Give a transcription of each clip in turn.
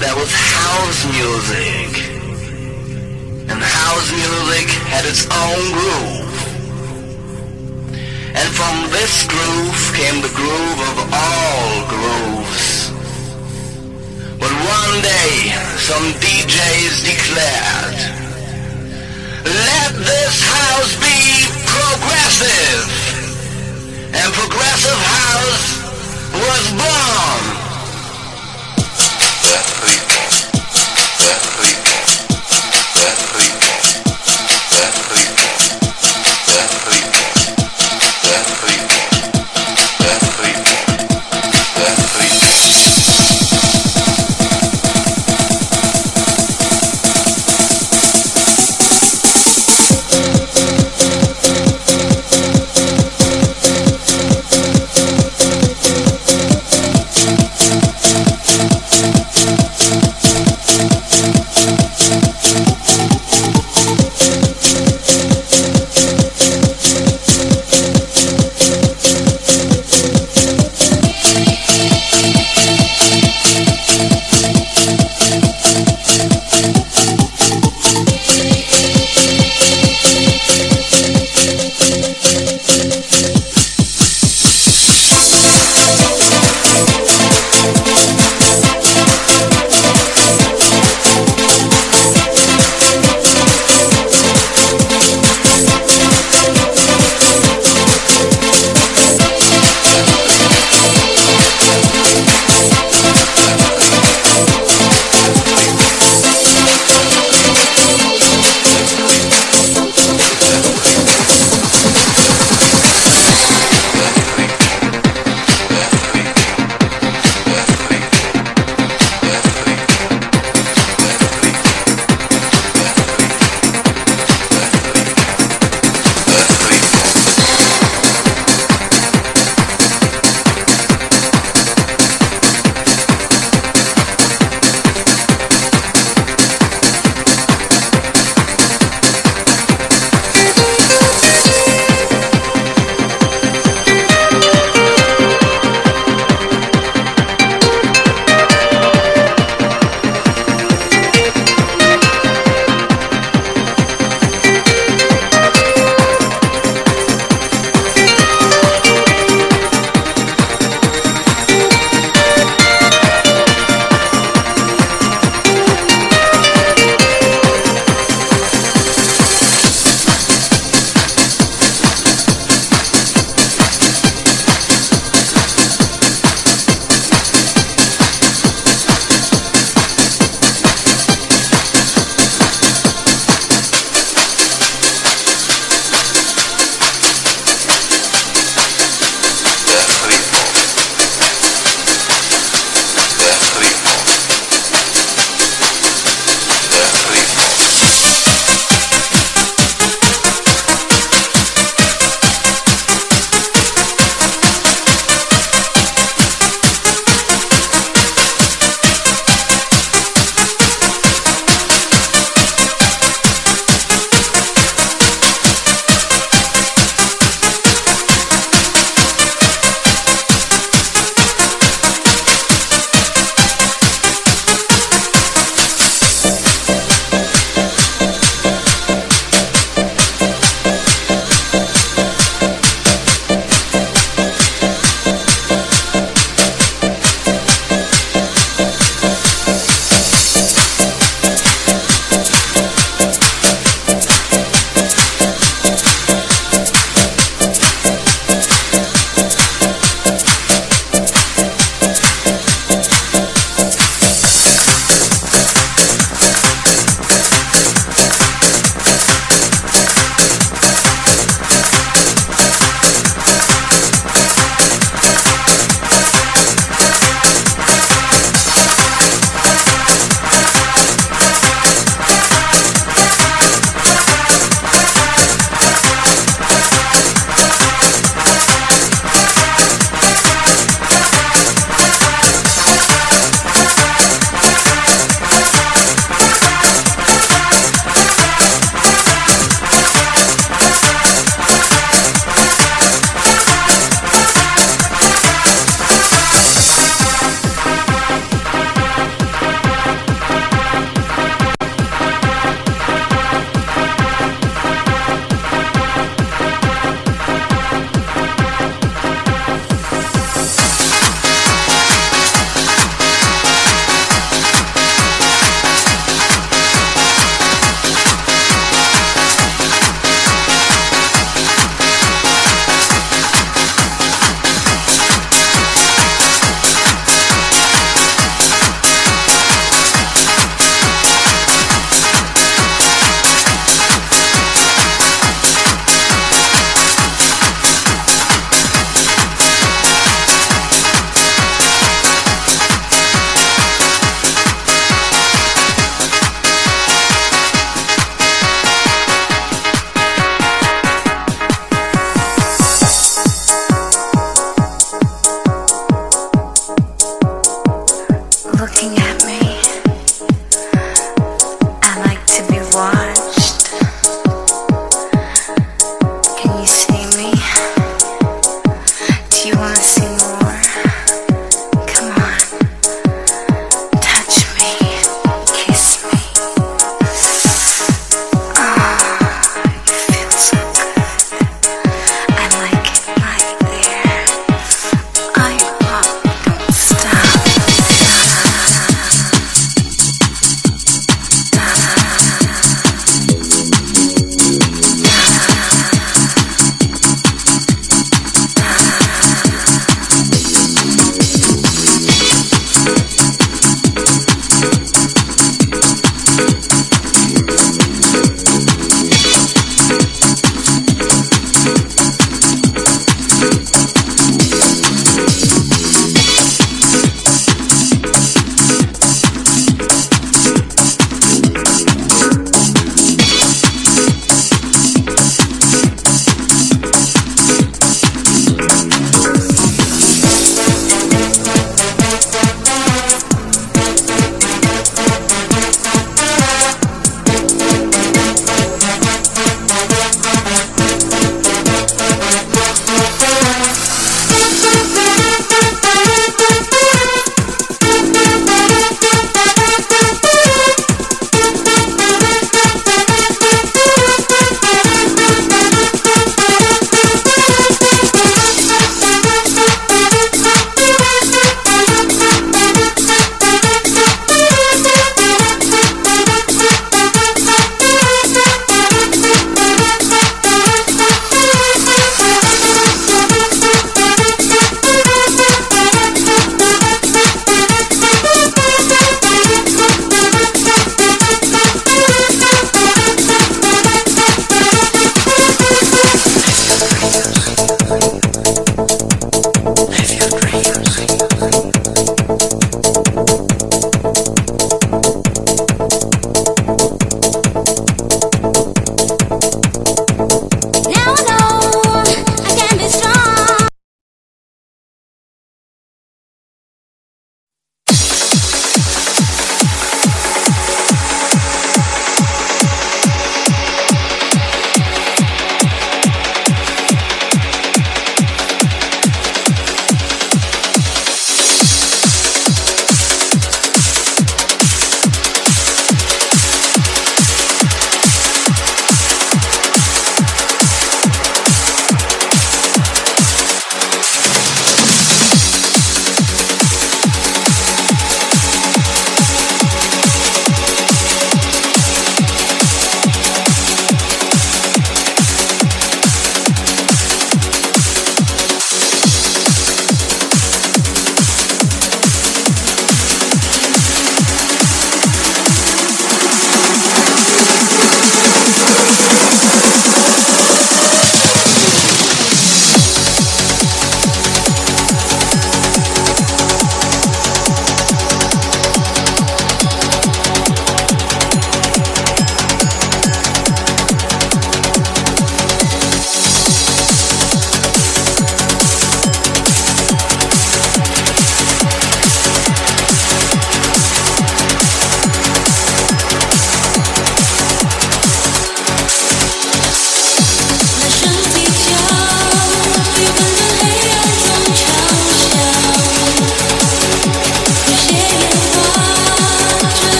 there was house music. And house music had its own groove. And from this groove came the groove of all grooves. But one day, some DJs declared, let this house be progressive. And progressive house was born. That people, that people, that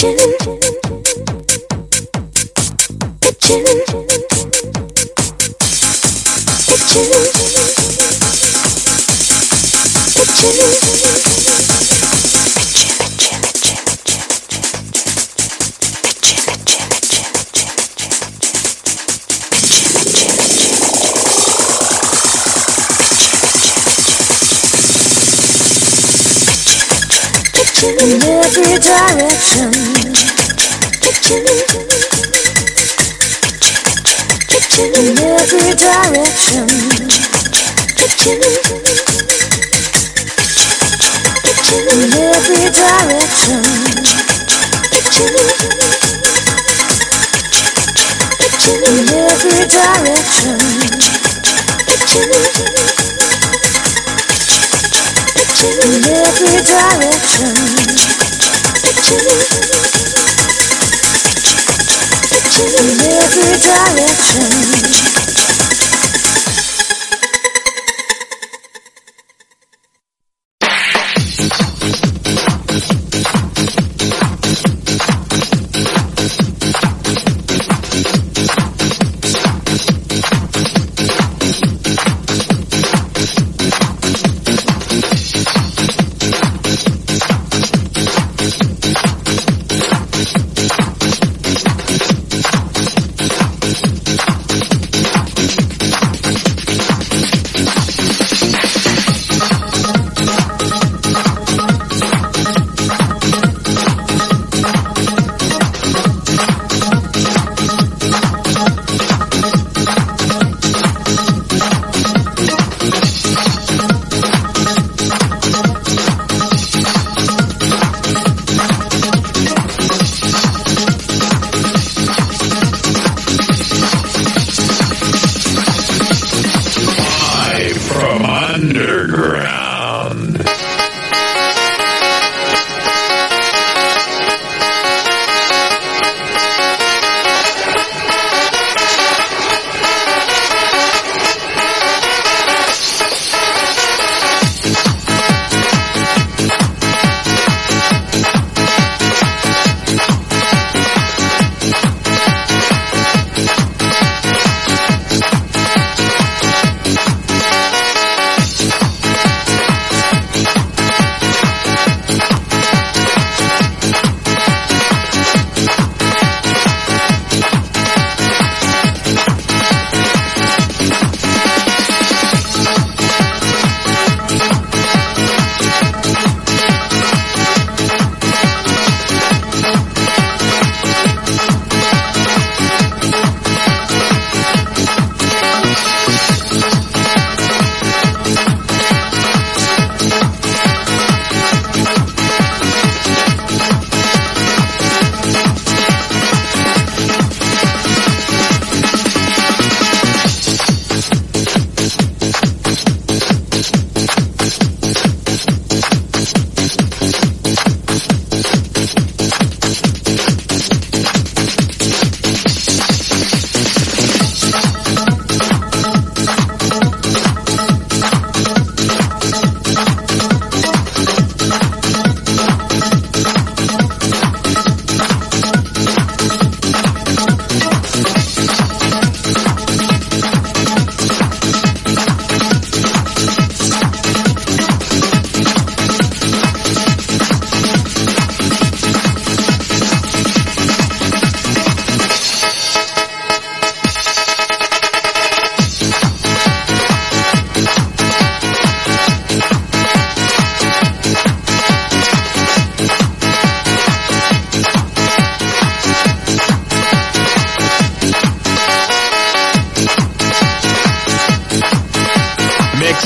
kitchen. every direction. In every direction. In every direction. In every direction. In every direction. every direction.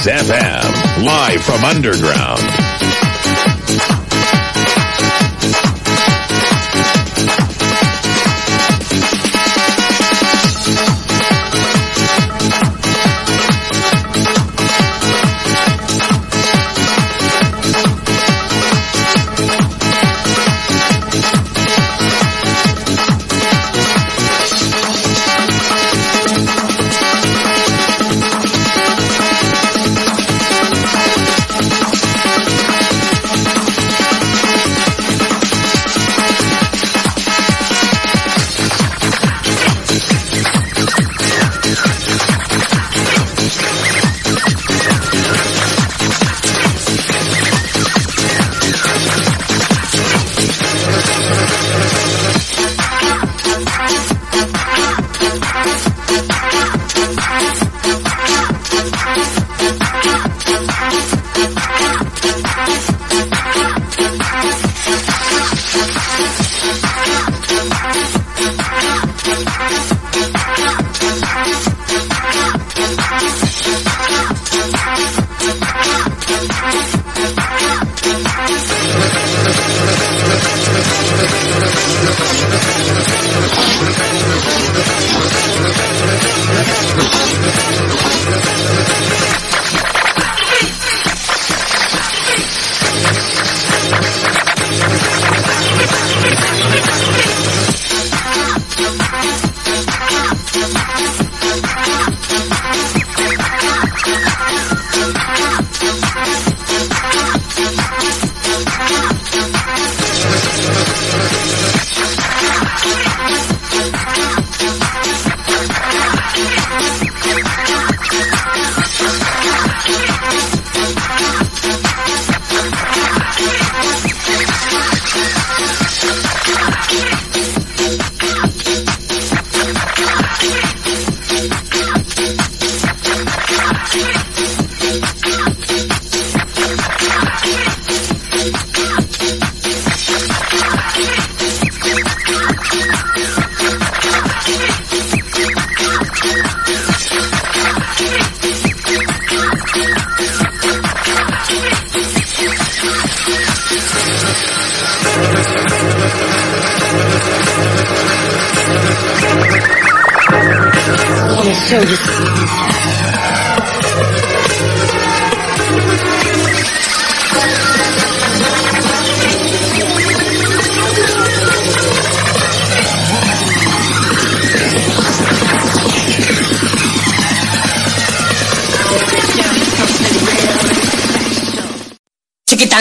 FM, live from underground.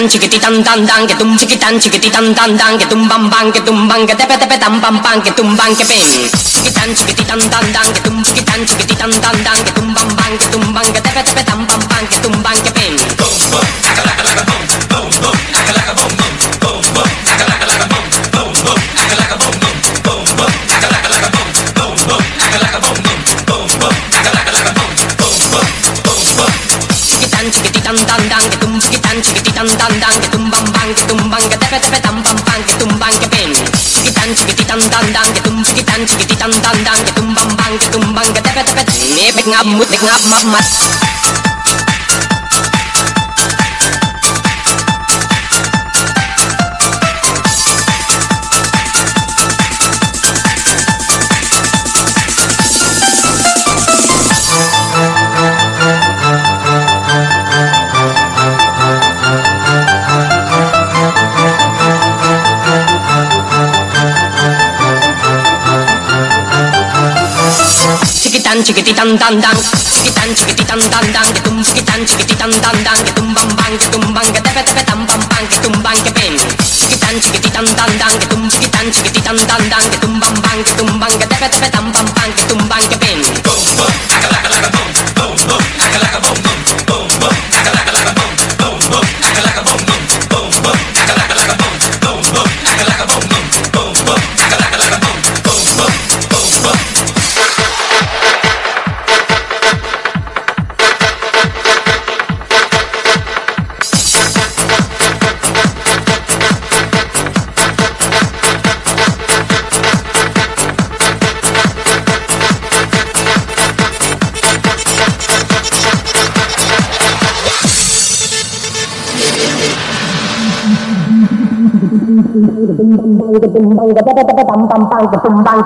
Chiquitan chiquititan tan tan que tum chiquititan tan tan que tum bam bam que tum bam que tepe tepe tam pam pam que tum bam que pim chiquitan chiquititan tan tan que tum chiquitan chiquititan tan tan que tum bam bam que tum bam que tepe tepe tam pam pam que tum bam que pim chiquitan pek ngap mut pek ngap map mat chiquitan chiquititan tan tan chiquitan chiquititan tan tan que tum chiquitan chiquititan tan tan que tum bam bam que tum bam que tepe tepe tam pam pam que tum bam que pim chiquitan chiquititan tan tan que tum chiquitan chiquititan tan tan que tum bam bam que tum bam que tepe tepe tam pam pam que tum bam que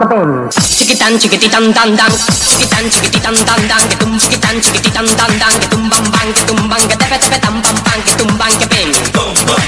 pim Chiquitan chiquititan dan dan Chiquitan chiquititan dan dan Que tum chiquitan chiquititan dan dan Que tum bam bang que tum bang que tepe tepe tam pam pam Que tum bang que pim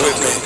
with me.